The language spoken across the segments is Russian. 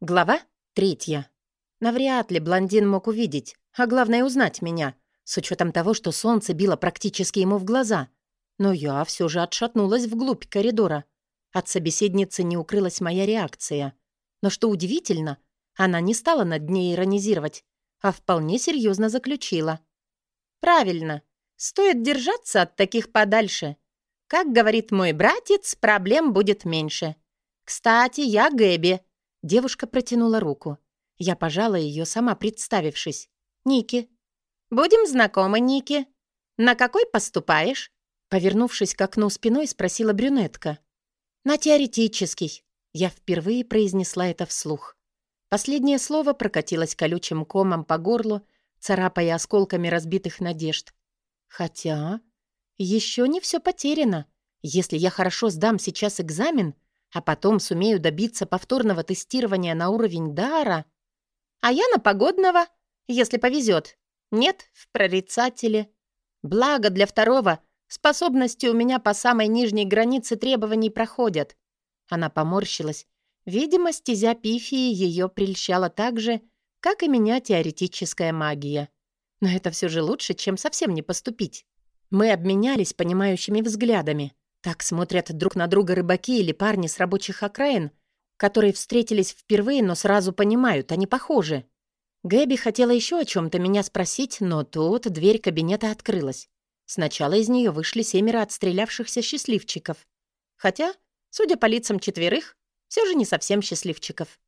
Глава третья. Навряд ли блондин мог увидеть, а главное узнать меня, с учетом того, что солнце било практически ему в глаза. Но я все же отшатнулась вглубь коридора. От собеседницы не укрылась моя реакция. Но что удивительно, она не стала над ней иронизировать, а вполне серьезно заключила. «Правильно. Стоит держаться от таких подальше. Как говорит мой братец, проблем будет меньше. Кстати, я Гэби». Девушка протянула руку. Я пожала ее, сама представившись. «Ники». «Будем знакомы, Ники. На какой поступаешь?» Повернувшись к окну спиной, спросила брюнетка. «На теоретический». Я впервые произнесла это вслух. Последнее слово прокатилось колючим комом по горлу, царапая осколками разбитых надежд. Хотя еще не все потеряно. Если я хорошо сдам сейчас экзамен — а потом сумею добиться повторного тестирования на уровень дара. А я на погодного, если повезет. Нет, в прорицателе. Благо для второго способности у меня по самой нижней границе требований проходят. Она поморщилась. Видимо, стезя пифии ее прельщала так же, как и меня теоретическая магия. Но это все же лучше, чем совсем не поступить. Мы обменялись понимающими взглядами. Так смотрят друг на друга рыбаки или парни с рабочих окраин, которые встретились впервые, но сразу понимают, они похожи. Гэби хотела еще о чем-то меня спросить, но тут дверь кабинета открылась. Сначала из нее вышли семеро отстрелявшихся счастливчиков. Хотя, судя по лицам четверых, все же не совсем счастливчиков.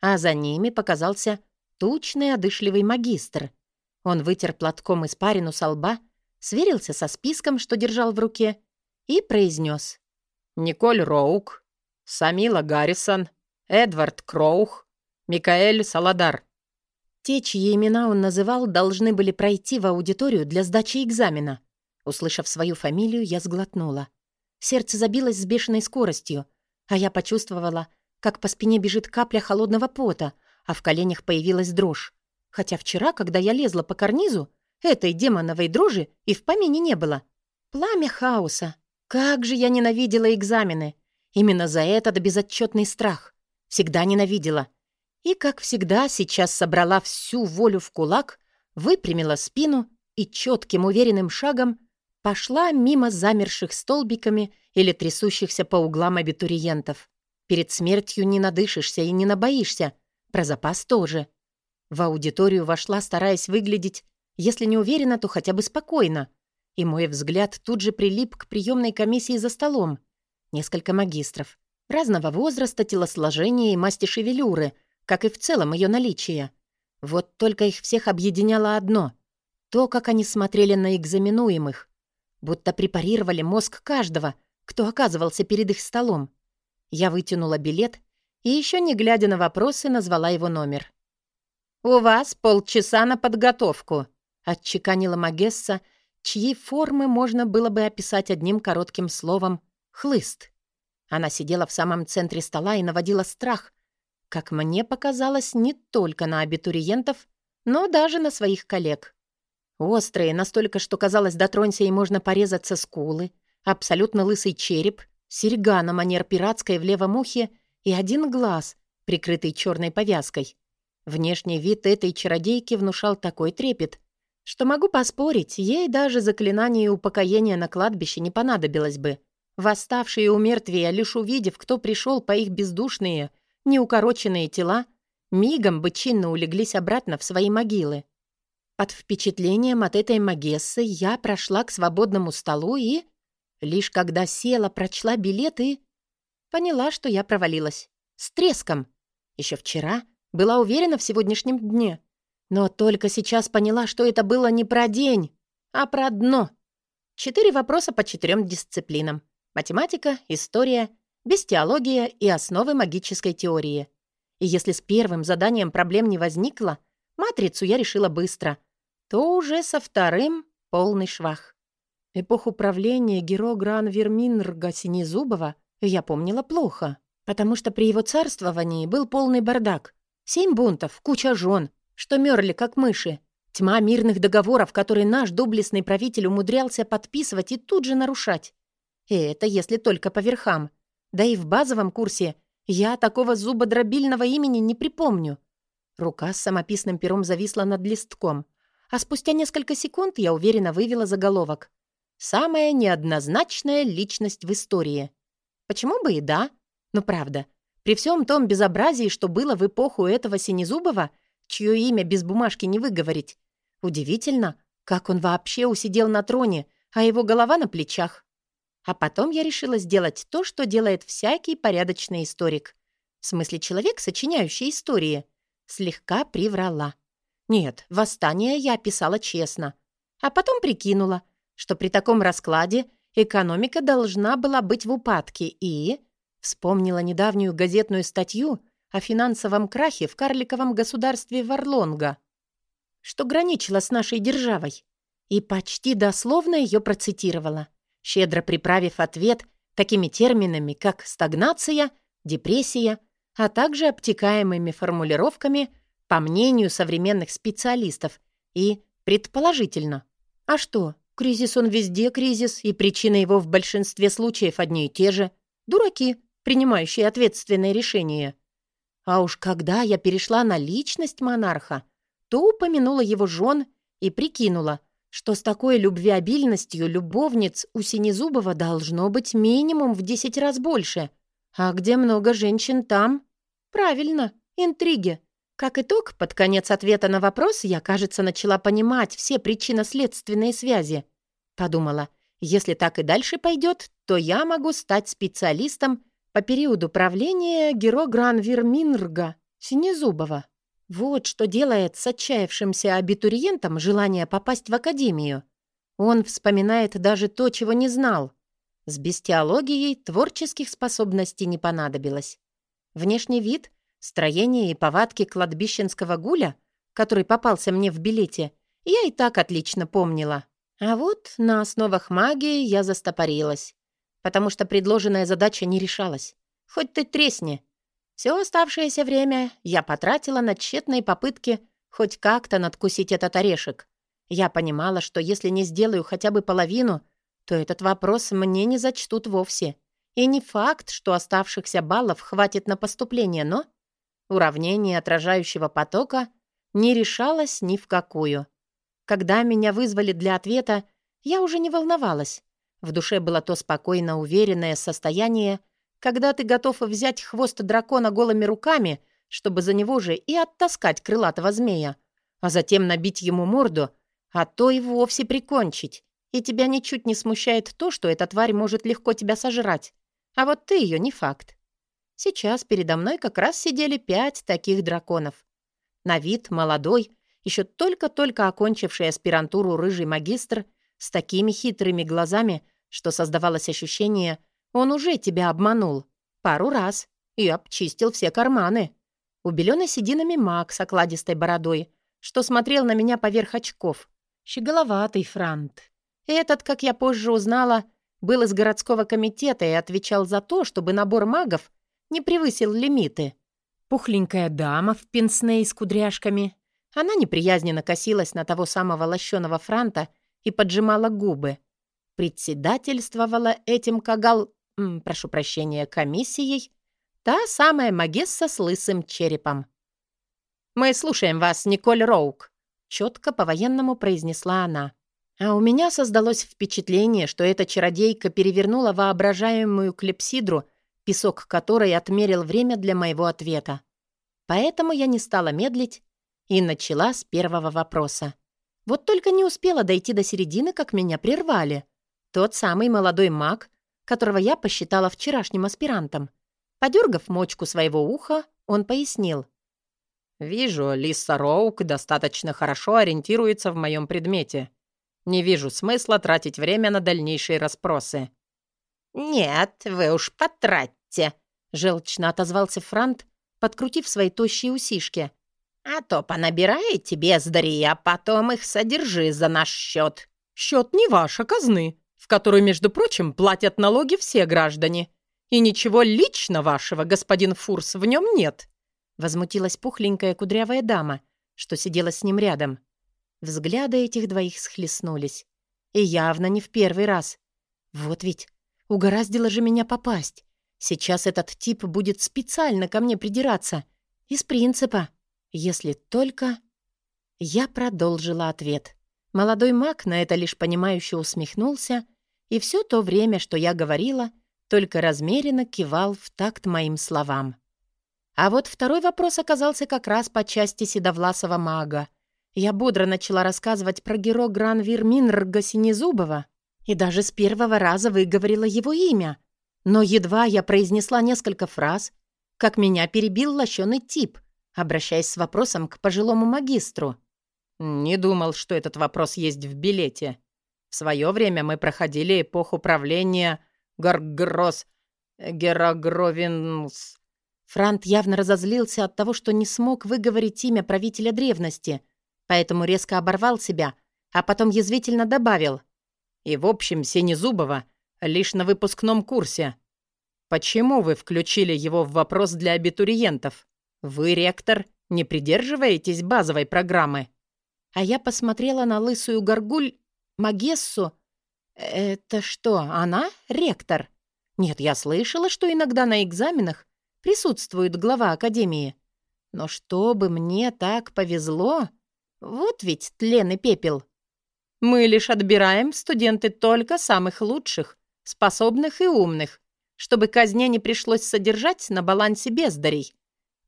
А за ними показался тучный одышливый магистр. Он вытер платком испарину со лба, сверился со списком, что держал в руке, и произнес. «Николь Роук, Самила Гаррисон, Эдвард Кроух, Микаэль Саладар». Те, чьи имена он называл, должны были пройти в аудиторию для сдачи экзамена. Услышав свою фамилию, я сглотнула. Сердце забилось с бешеной скоростью, а я почувствовала, как по спине бежит капля холодного пота, а в коленях появилась дрожь. Хотя вчера, когда я лезла по карнизу, этой демоновой дрожи и в помине не было. Пламя хаоса, как же я ненавидела экзамены! Именно за этот безотчетный страх. Всегда ненавидела. И, как всегда, сейчас собрала всю волю в кулак, выпрямила спину и четким уверенным шагом пошла мимо замерших столбиками или трясущихся по углам абитуриентов. Перед смертью не надышишься и не набоишься. Про запас тоже. В аудиторию вошла, стараясь выглядеть, если не уверенно, то хотя бы спокойно и мой взгляд тут же прилип к приемной комиссии за столом. Несколько магистров. Разного возраста, телосложения и масти шевелюры, как и в целом ее наличие. Вот только их всех объединяло одно — то, как они смотрели на экзаменуемых. Будто препарировали мозг каждого, кто оказывался перед их столом. Я вытянула билет и, еще не глядя на вопросы, назвала его номер. «У вас полчаса на подготовку», — отчеканила Магесса, — чьи формы можно было бы описать одним коротким словом «хлыст». Она сидела в самом центре стола и наводила страх, как мне показалось, не только на абитуриентов, но даже на своих коллег. Острые, настолько, что казалось, дотронься и можно порезаться скулы, абсолютно лысый череп, серьга на манер пиратской в левом ухе и один глаз, прикрытый черной повязкой. Внешний вид этой чародейки внушал такой трепет, что могу поспорить, ей даже заклинание упокоения на кладбище не понадобилось бы. Восставшие у мертвия, лишь увидев, кто пришел по их бездушные, неукороченные тела, мигом бы чинно улеглись обратно в свои могилы. Под впечатлением от этой магессы я прошла к свободному столу и... Лишь когда села, прочла билеты, поняла, что я провалилась. С треском. Еще вчера была уверена в сегодняшнем дне — но только сейчас поняла, что это было не про день, а про дно. Четыре вопроса по четырем дисциплинам. Математика, история, бестиология и основы магической теории. И если с первым заданием проблем не возникло, матрицу я решила быстро, то уже со вторым полный швах. Эпоху правления Геро Гран Верминрга Синезубова я помнила плохо, потому что при его царствовании был полный бардак. Семь бунтов, куча жен, что мерли, как мыши. Тьма мирных договоров, которые наш доблестный правитель умудрялся подписывать и тут же нарушать. И это если только по верхам. Да и в базовом курсе Я такого зубодробильного имени не припомню. Рука с самописным пером зависла над листком, а спустя несколько секунд я уверенно вывела заголовок. «Самая неоднозначная личность в истории». Почему бы и да? Но правда, при всем том безобразии, что было в эпоху этого Синезубова, чье имя без бумажки не выговорить, удивительно, как он вообще усидел на троне, а его голова на плечах. А потом я решила сделать то, что делает всякий порядочный историк. В смысле, человек, сочиняющий истории. Слегка приврала. Нет, восстание я описала честно. А потом прикинула, что при таком раскладе экономика должна была быть в упадке и... Вспомнила недавнюю газетную статью о финансовом крахе в карликовом государстве Варлонга, что граничило с нашей державой, и почти дословно ее процитировала щедро приправив ответ такими терминами, как стагнация, депрессия, а также обтекаемыми формулировками по мнению современных специалистов и предположительно. А что, кризис он везде кризис, и причины его в большинстве случаев одни и те же. Дураки, принимающие ответственные решения. А уж когда я перешла на личность монарха, то упомянула его жен и прикинула, что с такой любвеобильностью любовниц у Синезубова должно быть минимум в 10 раз больше. А где много женщин, там... Правильно, интриги. Как итог, под конец ответа на вопрос я, кажется, начала понимать все причинно-следственные связи. Подумала, если так и дальше пойдет, то я могу стать специалистом по периоду правления Геро Гранвирминрга Синезубова. Вот что делает с отчаявшимся абитуриентом желание попасть в академию. Он вспоминает даже то, чего не знал. С бестиологией творческих способностей не понадобилось. Внешний вид, строение и повадки кладбищенского гуля, который попался мне в билете, я и так отлично помнила. А вот на основах магии я застопорилась, потому что предложенная задача не решалась. Хоть ты тресни, все оставшееся время я потратила на тщетные попытки хоть как-то надкусить этот орешек. Я понимала, что если не сделаю хотя бы половину, то этот вопрос мне не зачтут вовсе. И не факт, что оставшихся баллов хватит на поступление, но уравнение отражающего потока не решалось ни в какую. Когда меня вызвали для ответа, я уже не волновалась. В душе было то спокойно уверенное состояние, когда ты готов взять хвост дракона голыми руками, чтобы за него же и оттаскать крылатого змея, а затем набить ему морду, а то и вовсе прикончить. И тебя ничуть не смущает то, что эта тварь может легко тебя сожрать. А вот ты ее не факт. Сейчас передо мной как раз сидели пять таких драконов. На вид молодой, еще только-только окончивший аспирантуру рыжий магистр с такими хитрыми глазами, что создавалось ощущение, он уже тебя обманул. Пару раз. И обчистил все карманы. Убеленный сединами маг с окладистой бородой, что смотрел на меня поверх очков. Щеголоватый франт. Этот, как я позже узнала, был из городского комитета и отвечал за то, чтобы набор магов не превысил лимиты. Пухленькая дама в пенсне с кудряшками. Она неприязненно косилась на того самого лощеного франта и поджимала губы. Председательствовала этим кагал прошу прощения, комиссией, та самая Магесса с лысым черепом. «Мы слушаем вас, Николь Роук», — четко по-военному произнесла она. А у меня создалось впечатление, что эта чародейка перевернула воображаемую клепсидру, песок которой отмерил время для моего ответа. Поэтому я не стала медлить и начала с первого вопроса. Вот только не успела дойти до середины, как меня прервали. Тот самый молодой маг, которого я посчитала вчерашним аспирантом. Подергав мочку своего уха, он пояснил. «Вижу, Лиса Роук достаточно хорошо ориентируется в моем предмете. Не вижу смысла тратить время на дальнейшие расспросы». «Нет, вы уж потратьте», — желчно отозвался Франт, подкрутив свои тощие усишки. «А то понабираете бездари, а потом их содержи за наш счет». «Счет не ваш, а казны», в которую, между прочим, платят налоги все граждане. И ничего лично вашего, господин Фурс, в нем нет», — возмутилась пухленькая кудрявая дама, что сидела с ним рядом. Взгляды этих двоих схлестнулись. И явно не в первый раз. Вот ведь угораздило же меня попасть. Сейчас этот тип будет специально ко мне придираться. Из принципа. Если только... Я продолжила ответ. Молодой маг на это лишь понимающе усмехнулся, и все то время, что я говорила, только размеренно кивал в такт моим словам. А вот второй вопрос оказался как раз по части седовласого мага. Я бодро начала рассказывать про геро Гранвир Минрга Синезубова и даже с первого раза выговорила его имя. Но едва я произнесла несколько фраз, как меня перебил лощеный тип, обращаясь с вопросом к пожилому магистру. «Не думал, что этот вопрос есть в билете. В свое время мы проходили эпоху правления Гаргрос... Герогровинс...» Франт явно разозлился от того, что не смог выговорить имя правителя древности, поэтому резко оборвал себя, а потом язвительно добавил. «И в общем, Синезубова лишь на выпускном курсе. Почему вы включили его в вопрос для абитуриентов? Вы, ректор, не придерживаетесь базовой программы?» А я посмотрела на лысую горгуль Магессу. Это что, она ректор? Нет, я слышала, что иногда на экзаменах присутствует глава академии. Но чтобы мне так повезло... Вот ведь тлен и пепел. Мы лишь отбираем студенты только самых лучших, способных и умных, чтобы казне не пришлось содержать на балансе бездарей.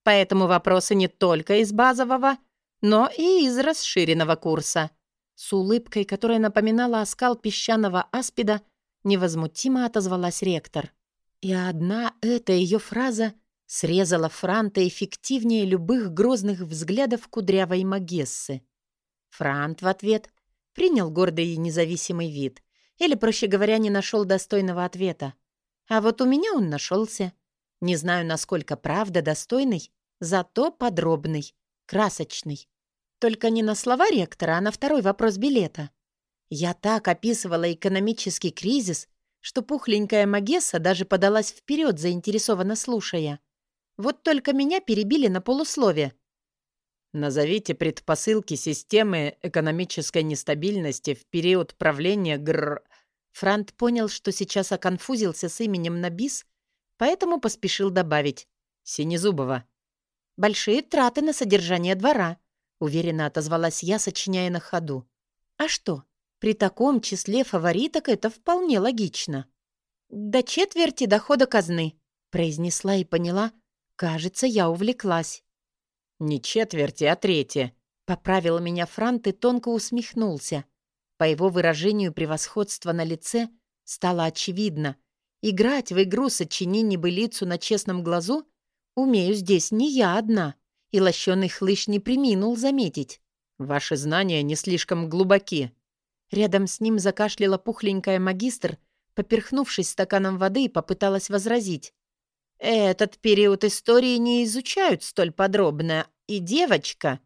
Поэтому вопросы не только из базового, но и из расширенного курса. С улыбкой, которая напоминала оскал песчаного аспида, невозмутимо отозвалась ректор. И одна эта ее фраза срезала Франта эффективнее любых грозных взглядов кудрявой Магессы. Франт в ответ принял гордый и независимый вид, или, проще говоря, не нашел достойного ответа. А вот у меня он нашелся. Не знаю, насколько правда достойный, зато подробный, красочный. Только не на слова ректора, а на второй вопрос билета. Я так описывала экономический кризис, что пухленькая Магесса даже подалась вперед, заинтересованно слушая. Вот только меня перебили на полуслове. Назовите предпосылки системы экономической нестабильности в период правления ГР... Франт понял, что сейчас оконфузился с именем на бис, поэтому поспешил добавить. Синезубова. «Большие траты на содержание двора», — уверенно отозвалась я, сочиняя на ходу. «А что, при таком числе фавориток это вполне логично». «До четверти дохода казны», — произнесла и поняла. «Кажется, я увлеклась». «Не четверти, а трети», — поправил меня Франт и тонко усмехнулся. По его выражению превосходства на лице стало очевидно. Играть в игру «Сочини небылицу на честном глазу» умею здесь не я одна и лощеный хлыщ не приминул заметить. «Ваши знания не слишком глубоки». Рядом с ним закашляла пухленькая магистр, поперхнувшись стаканом воды, и попыталась возразить. «Этот период истории не изучают столь подробно, и девочка...»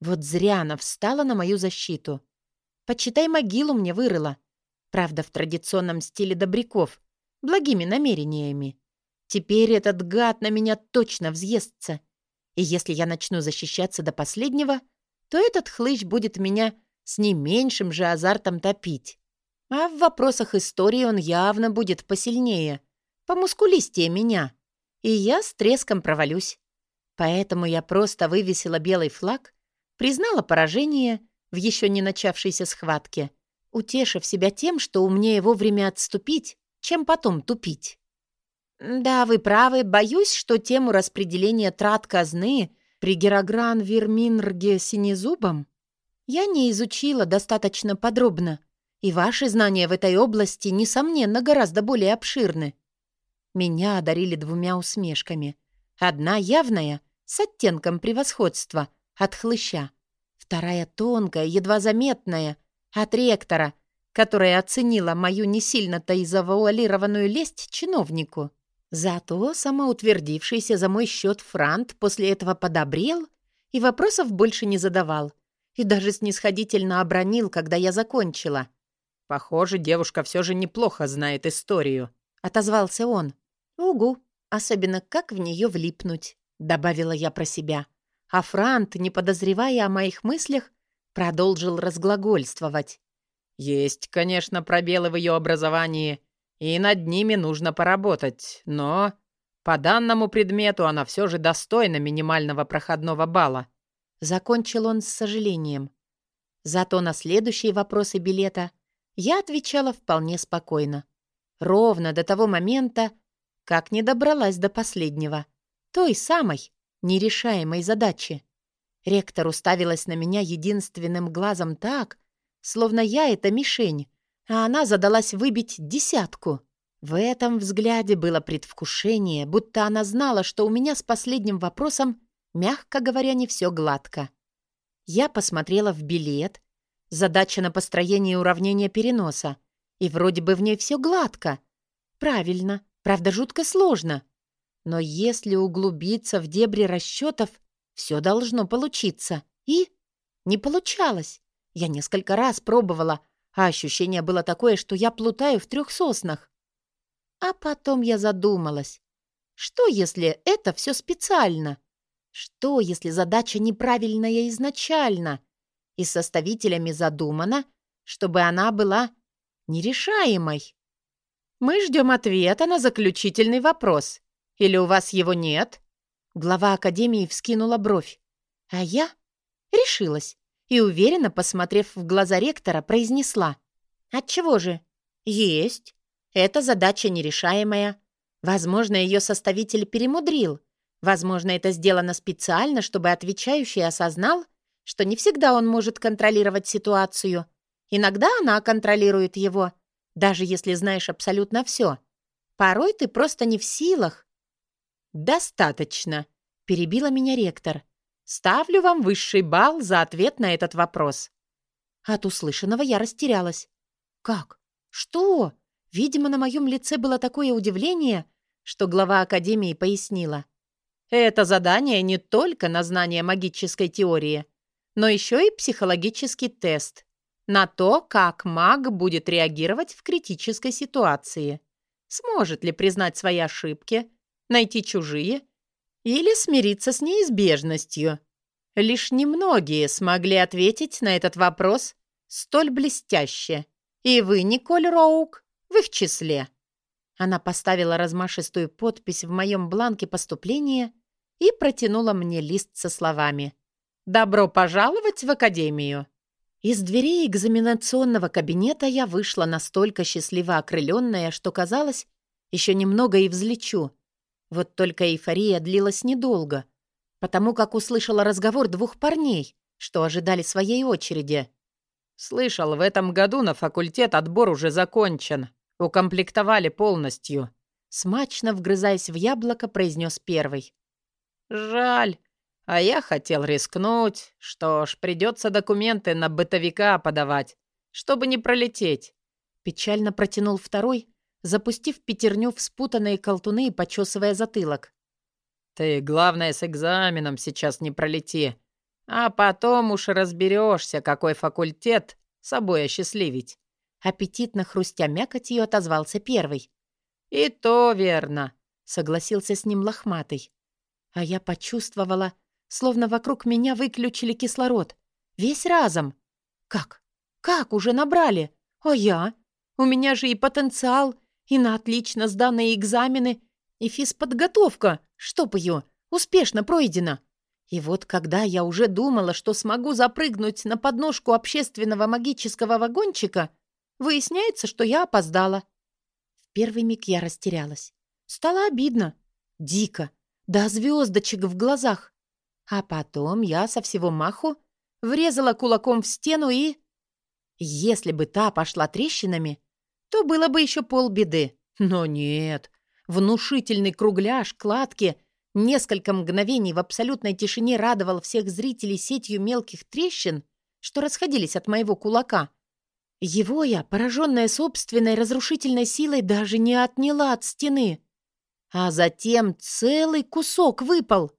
Вот зря она встала на мою защиту. «Почитай, могилу мне вырыла». Правда, в традиционном стиле добряков, благими намерениями. Теперь этот гад на меня точно взъестся. И если я начну защищаться до последнего, то этот хлыщ будет меня с не меньшим же азартом топить. А в вопросах истории он явно будет посильнее, помускулистее меня. И я с треском провалюсь. Поэтому я просто вывесила белый флаг, признала поражение в еще не начавшейся схватке, утешив себя тем, что умнее вовремя отступить, чем потом тупить. «Да, вы правы. Боюсь, что тему распределения трат казны при Герогран Верминрге Синезубом я не изучила достаточно подробно, и ваши знания в этой области, несомненно, гораздо более обширны». Меня одарили двумя усмешками. Одна явная, с оттенком превосходства, от хлыща. Вторая тонкая, едва заметная, от ректора, которая оценила мою не сильно-то и завуалированную лесть чиновнику. Зато самоутвердившийся за мой счет Франт после этого подобрел и вопросов больше не задавал. И даже снисходительно обронил, когда я закончила. «Похоже, девушка все же неплохо знает историю», — отозвался он. «Угу, особенно как в нее влипнуть», — добавила я про себя. А Франт, не подозревая о моих мыслях, продолжил разглагольствовать. «Есть, конечно, пробелы в ее образовании, и над ними нужно поработать, но по данному предмету она все же достойна минимального проходного балла. Закончил он с сожалением. Зато на следующие вопросы билета я отвечала вполне спокойно. Ровно до того момента, как не добралась до последнего. Той самой, нерешаемой задачи. Ректор уставилась на меня единственным глазом так, словно я — это мишень, а она задалась выбить десятку. В этом взгляде было предвкушение, будто она знала, что у меня с последним вопросом, мягко говоря, не все гладко. Я посмотрела в билет, задача на построение уравнения переноса, и вроде бы в ней все гладко. Правильно, правда, жутко сложно. Но если углубиться в дебри расчетов, все должно получиться. И не получалось. Я несколько раз пробовала, а ощущение было такое, что я плутаю в трех соснах. А потом я задумалась. Что, если это все специально? Что, если задача неправильная изначально? И составителями задумано, чтобы она была нерешаемой. Мы ждем ответа на заключительный вопрос. Или у вас его нет? Глава Академии вскинула бровь. А я решилась и, уверенно посмотрев в глаза ректора, произнесла. «Отчего же?» «Есть. Это задача нерешаемая. Возможно, ее составитель перемудрил. Возможно, это сделано специально, чтобы отвечающий осознал, что не всегда он может контролировать ситуацию. Иногда она контролирует его, даже если знаешь абсолютно все. Порой ты просто не в силах». «Достаточно», — перебила меня ректор. Ставлю вам высший балл за ответ на этот вопрос». От услышанного я растерялась. «Как? Что?» Видимо, на моем лице было такое удивление, что глава Академии пояснила. «Это задание не только на знание магической теории, но еще и психологический тест на то, как маг будет реагировать в критической ситуации. Сможет ли признать свои ошибки, найти чужие или смириться с неизбежностью. Лишь немногие смогли ответить на этот вопрос столь блестяще. И вы, Николь Роук, в их числе. Она поставила размашистую подпись в моем бланке поступления и протянула мне лист со словами «Добро пожаловать в Академию». Из дверей экзаменационного кабинета я вышла настолько счастливо окрыленная, что казалось, еще немного и взлечу. Вот только эйфория длилась недолго, потому как услышала разговор двух парней, что ожидали своей очереди. «Слышал, в этом году на факультет отбор уже закончен. Укомплектовали полностью», — смачно вгрызаясь в яблоко, произнес первый. «Жаль. А я хотел рискнуть. Что ж, придется документы на бытовика подавать, чтобы не пролететь». Печально протянул второй, запустив пятерню в спутанные колтуны и почесывая затылок. «Ты, главное, с экзаменом сейчас не пролети, а потом уж разберешься, какой факультет собой осчастливить». Аппетитно хрустя мякотью отозвался первый. «И то верно», — согласился с ним лохматый. А я почувствовала, словно вокруг меня выключили кислород. Весь разом. «Как? Как уже набрали? А я? У меня же и потенциал, и на отлично сданные экзамены, и физподготовка, чтоб ее, успешно пройдена. И вот когда я уже думала, что смогу запрыгнуть на подножку общественного магического вагончика, выясняется, что я опоздала. В первый миг я растерялась. Стало обидно. Дико. Да звездочек в глазах. А потом я со всего маху врезала кулаком в стену и... Если бы та пошла трещинами, то было бы еще полбеды. Но нет. Внушительный кругляш, кладки, несколько мгновений в абсолютной тишине радовал всех зрителей сетью мелких трещин, что расходились от моего кулака. Его я, пораженная собственной разрушительной силой, даже не отняла от стены. А затем целый кусок выпал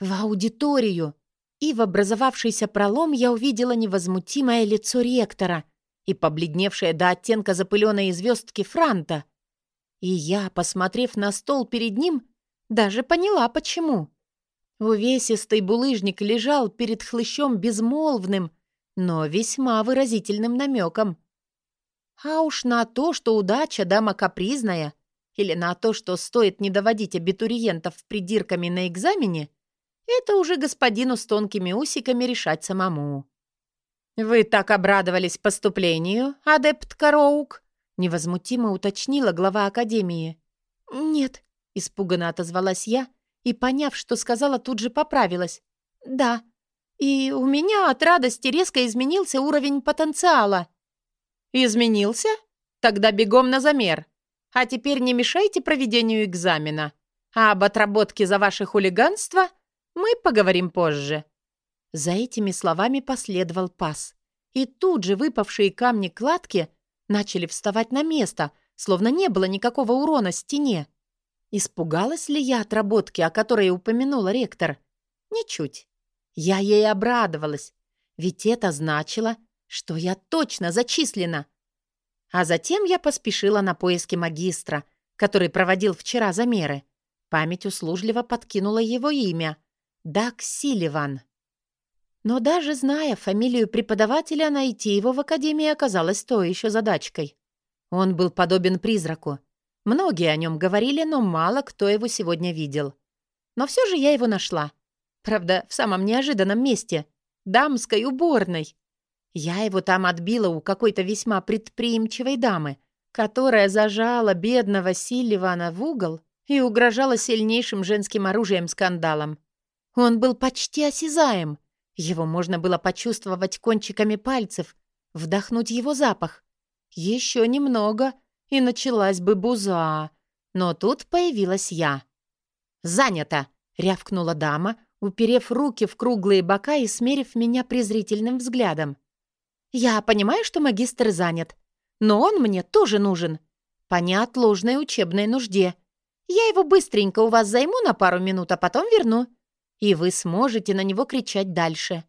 в аудиторию, и в образовавшийся пролом я увидела невозмутимое лицо ректора, и побледневшая до оттенка запыленной звездки Франта. И я, посмотрев на стол перед ним, даже поняла, почему. Увесистый булыжник лежал перед хлыщом безмолвным, но весьма выразительным намеком. А уж на то, что удача дама капризная, или на то, что стоит не доводить абитуриентов придирками на экзамене, это уже господину с тонкими усиками решать самому. «Вы так обрадовались поступлению, адепт Кароук?» — невозмутимо уточнила глава Академии. «Нет», — испуганно отозвалась я, и, поняв, что сказала, тут же поправилась. «Да, и у меня от радости резко изменился уровень потенциала». «Изменился? Тогда бегом на замер. А теперь не мешайте проведению экзамена. А об отработке за ваше хулиганство мы поговорим позже». За этими словами последовал пас. И тут же выпавшие камни кладки начали вставать на место, словно не было никакого урона стене. Испугалась ли я отработки, о которой упомянула ректор? Ничуть. Я ей обрадовалась, ведь это значило, что я точно зачислена. А затем я поспешила на поиски магистра, который проводил вчера замеры. Память услужливо подкинула его имя — Дак Силиван. Но даже зная фамилию преподавателя, найти его в академии оказалось то еще задачкой. Он был подобен призраку. Многие о нем говорили, но мало кто его сегодня видел. Но все же я его нашла. Правда, в самом неожиданном месте — дамской уборной. Я его там отбила у какой-то весьма предприимчивой дамы, которая зажала бедного Силливана в угол и угрожала сильнейшим женским оружием-скандалом. Он был почти осязаем — его можно было почувствовать кончиками пальцев, вдохнуть его запах. Еще немного, и началась бы буза. Но тут появилась я. «Занято!» — рявкнула дама, уперев руки в круглые бока и смерив меня презрительным взглядом. «Я понимаю, что магистр занят, но он мне тоже нужен. По неотложной учебной нужде. Я его быстренько у вас займу на пару минут, а потом верну и вы сможете на него кричать дальше».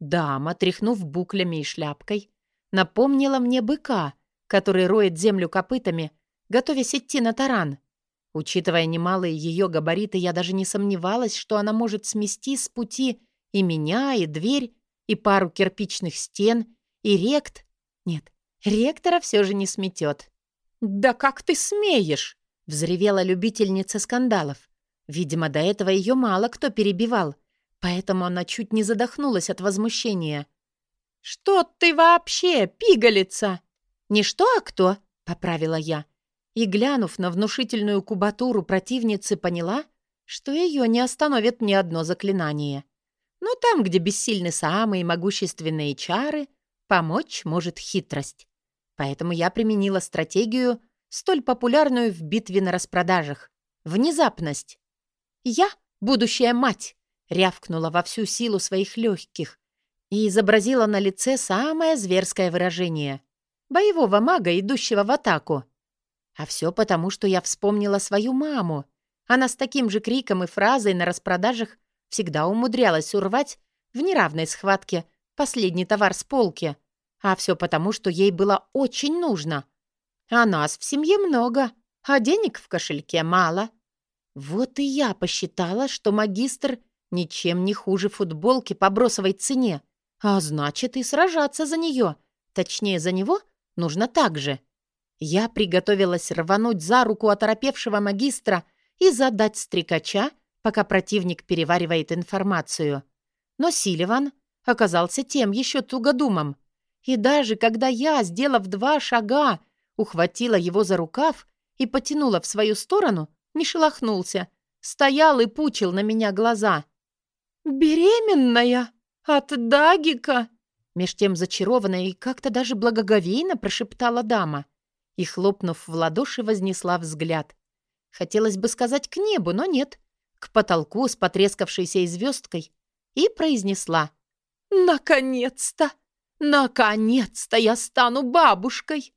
Дама, тряхнув буклями и шляпкой, напомнила мне быка, который роет землю копытами, готовясь идти на таран. Учитывая немалые ее габариты, я даже не сомневалась, что она может смести с пути и меня, и дверь, и пару кирпичных стен, и рект. Нет, ректора все же не сметет. «Да как ты смеешь!» — взревела любительница скандалов. Видимо, до этого ее мало кто перебивал, поэтому она чуть не задохнулась от возмущения. «Что ты вообще, пигалица?» «Не что, а кто?» — поправила я. И, глянув на внушительную кубатуру противницы, поняла, что ее не остановит ни одно заклинание. Но там, где бессильны самые могущественные чары, помочь может хитрость. Поэтому я применила стратегию, столь популярную в битве на распродажах — внезапность. «Я — будущая мать!» — рявкнула во всю силу своих легких и изобразила на лице самое зверское выражение — боевого мага, идущего в атаку. А все потому, что я вспомнила свою маму. Она с таким же криком и фразой на распродажах всегда умудрялась урвать в неравной схватке последний товар с полки. А все потому, что ей было очень нужно. А нас в семье много, а денег в кошельке мало. Вот и я посчитала, что магистр ничем не хуже футболки по бросовой цене, а значит и сражаться за нее, точнее за него, нужно так же. Я приготовилась рвануть за руку оторопевшего магистра и задать стрекача, пока противник переваривает информацию. Но Силиван оказался тем еще тугодумом. И даже когда я, сделав два шага, ухватила его за рукав и потянула в свою сторону, не шелохнулся, стоял и пучил на меня глаза. «Беременная? От Дагика?» Меж тем зачарованная и как-то даже благоговейно прошептала дама и, хлопнув в ладоши, вознесла взгляд. Хотелось бы сказать к небу, но нет, к потолку с потрескавшейся звездкой, и произнесла «Наконец-то! Наконец-то я стану бабушкой!»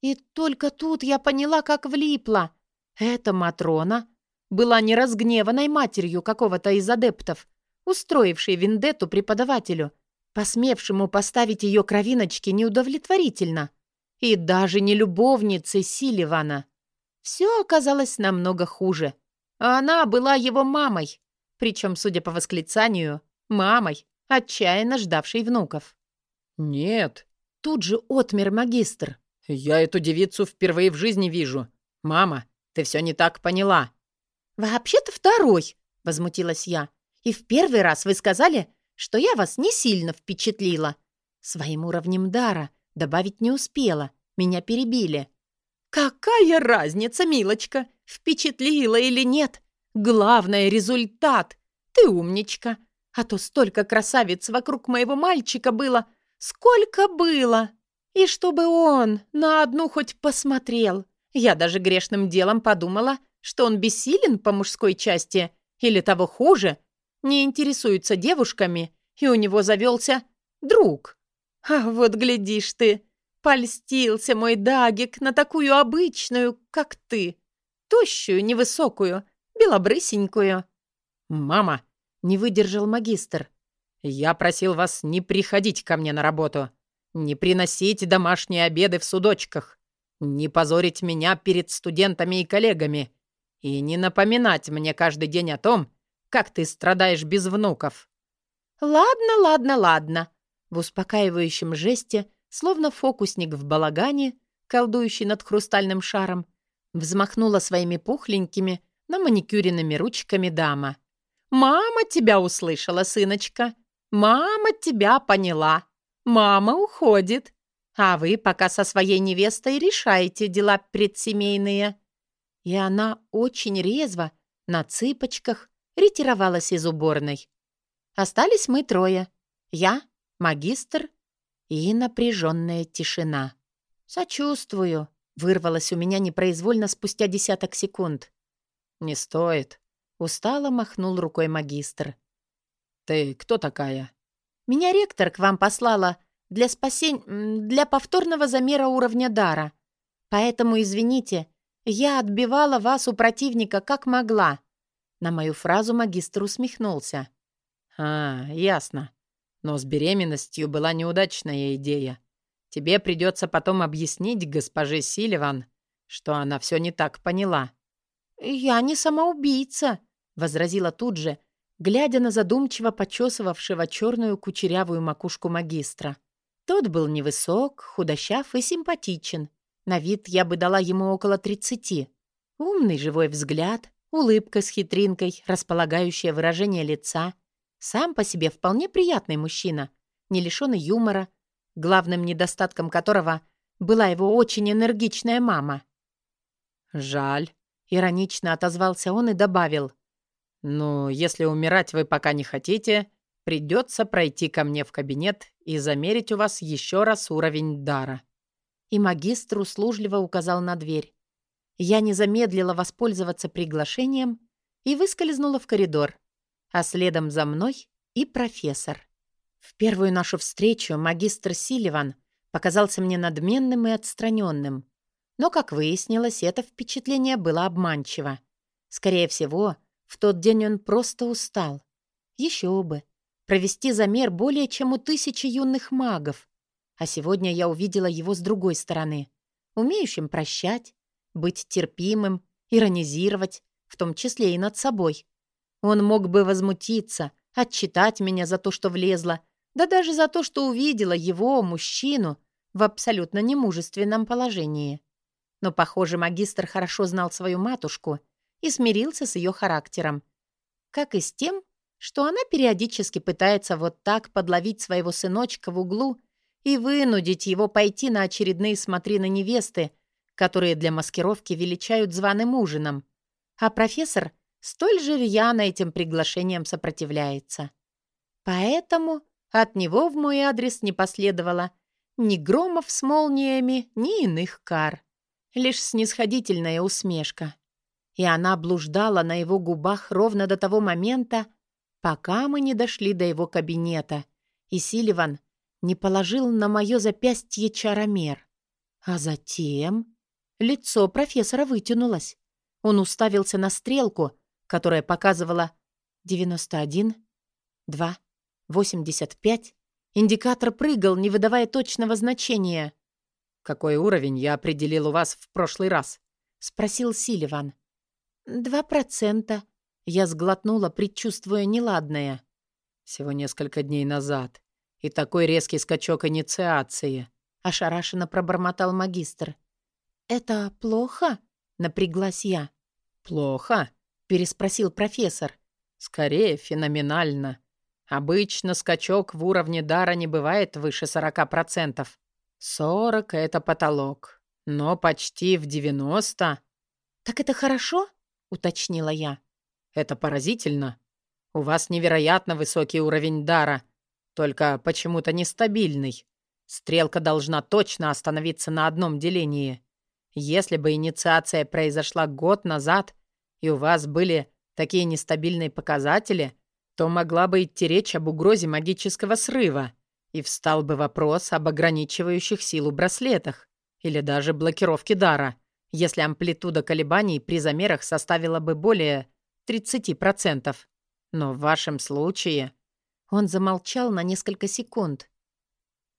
И только тут я поняла, как влипла. Эта Матрона была не разгневанной матерью какого-то из адептов, устроившей вендетту преподавателю, посмевшему поставить ее кровиночки неудовлетворительно, и даже не любовницей Силивана. Все оказалось намного хуже. Она была его мамой, причем, судя по восклицанию, мамой, отчаянно ждавшей внуков. «Нет», — тут же отмер магистр. «Я эту девицу впервые в жизни вижу. Мама, ты все не так поняла». «Вообще-то второй», — возмутилась я. «И в первый раз вы сказали, что я вас не сильно впечатлила. Своим уровнем дара добавить не успела. Меня перебили». «Какая разница, милочка, впечатлила или нет? Главное — результат. Ты умничка. А то столько красавиц вокруг моего мальчика было. Сколько было!» И чтобы он на одну хоть посмотрел. Я даже грешным делом подумала, что он бессилен по мужской части, или того хуже, не интересуется девушками, и у него завелся друг. А вот глядишь ты, польстился мой Дагик на такую обычную, как ты, тощую, невысокую, белобрысенькую. «Мама!» — не выдержал магистр. «Я просил вас не приходить ко мне на работу. Не приносить домашние обеды в судочках. Не позорить меня перед студентами и коллегами. И не напоминать мне каждый день о том, как ты страдаешь без внуков». «Ладно, ладно, ладно». В успокаивающем жесте, словно фокусник в балагане, колдующий над хрустальным шаром, взмахнула своими пухленькими, на маникюренными ручками дама. «Мама тебя услышала, сыночка. Мама тебя поняла. Мама уходит, а вы пока со своей невестой решаете дела предсемейные». И она очень резво, на цыпочках, ретировалась из уборной. Остались мы трое. Я, магистр и напряженная тишина. «Сочувствую», — вырвалось у меня непроизвольно спустя десяток секунд. «Не стоит», — устало махнул рукой магистр. «Ты кто такая?» Меня ректор к вам послала для спасения... для повторного замера уровня дара. Поэтому, извините, я отбивала вас у противника как могла». На мою фразу магистр усмехнулся. «А, ясно. Но с беременностью была неудачная идея. Тебе придется потом объяснить госпоже Силиван, что она все не так поняла». «Я не самоубийца», — возразила тут же, глядя на задумчиво почесывавшего черную кучерявую макушку магистра. Тот был невысок, худощав и симпатичен. На вид я бы дала ему около тридцати. Умный живой взгляд, улыбка с хитринкой, располагающее выражение лица. Сам по себе вполне приятный мужчина, не лишенный юмора, главным недостатком которого была его очень энергичная мама. «Жаль», — иронично отозвался он и добавил. «Ну, если умирать вы пока не хотите, придется пройти ко мне в кабинет и замерить у вас еще раз уровень дара». И магистр услужливо указал на дверь. Я не замедлила воспользоваться приглашением и выскользнула в коридор, а следом за мной и профессор. В первую нашу встречу магистр Силиван показался мне надменным и отстраненным. Но, как выяснилось, это впечатление было обманчиво. Скорее всего, в тот день он просто устал. Еще бы. Провести замер более чем у тысячи юных магов. А сегодня я увидела его с другой стороны. Умеющим прощать, быть терпимым, иронизировать, в том числе и над собой. Он мог бы возмутиться, отчитать меня за то, что влезла, да даже за то, что увидела его, мужчину, в абсолютно немужественном положении. Но, похоже, магистр хорошо знал свою матушку и смирился с ее характером. Как и с тем, что она периодически пытается вот так подловить своего сыночка в углу и вынудить его пойти на очередные смотрины невесты, которые для маскировки величают званым ужином. А профессор столь же рьяно этим приглашением сопротивляется. Поэтому от него в мой адрес не последовало ни громов с молниями, ни иных кар. Лишь снисходительная усмешка и она блуждала на его губах ровно до того момента, пока мы не дошли до его кабинета, и Силиван не положил на мое запястье чаромер. А затем лицо профессора вытянулось. Он уставился на стрелку, которая показывала 91, 2, 85. Индикатор прыгал, не выдавая точного значения. «Какой уровень я определил у вас в прошлый раз?» — спросил Силиван. «Два процента». Я сглотнула, предчувствуя неладное. Всего несколько дней назад. И такой резкий скачок инициации. — ошарашенно пробормотал магистр. «Это плохо?» — напряглась я. «Плохо?» — переспросил профессор. «Скорее, феноменально. Обычно скачок в уровне дара не бывает выше 40%. 40 — это потолок. Но почти в 90... «Так это хорошо?» — уточнила я. «Это поразительно. У вас невероятно высокий уровень дара, только почему-то нестабильный. Стрелка должна точно остановиться на одном делении. Если бы инициация произошла год назад, и у вас были такие нестабильные показатели, то могла бы идти речь об угрозе магического срыва, и встал бы вопрос об ограничивающих силу браслетах или даже блокировке дара, если амплитуда колебаний при замерах составила бы более 30%. Но в вашем случае... Он замолчал на несколько секунд.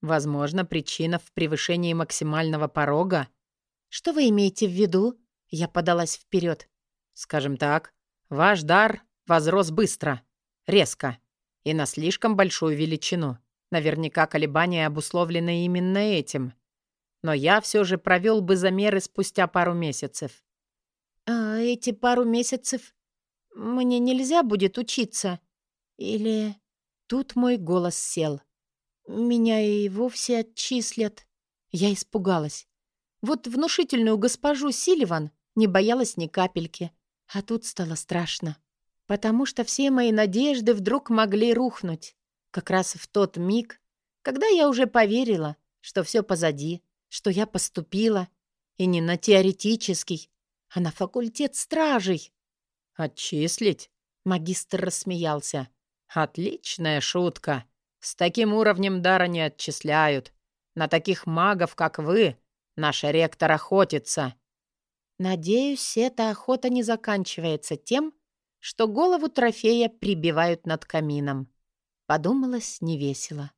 Возможно, причина в превышении максимального порога. Что вы имеете в виду? Я подалась вперед. Скажем так, ваш дар возрос быстро, резко и на слишком большую величину. Наверняка колебания обусловлены именно этим. Но я все же провел бы замеры спустя пару месяцев. «А эти пару месяцев мне нельзя будет учиться? Или...» Тут мой голос сел. «Меня и вовсе отчислят». Я испугалась. Вот внушительную госпожу Силиван не боялась ни капельки. А тут стало страшно. Потому что все мои надежды вдруг могли рухнуть. Как раз в тот миг, когда я уже поверила, что все позади, что я поступила, и не на теоретический, а на факультет стражей. «Отчислить?» — магистр рассмеялся. «Отличная шутка. С таким уровнем дара не отчисляют. На таких магов, как вы, наш ректор охотится». «Надеюсь, эта охота не заканчивается тем, что голову трофея прибивают над камином». Подумалось невесело.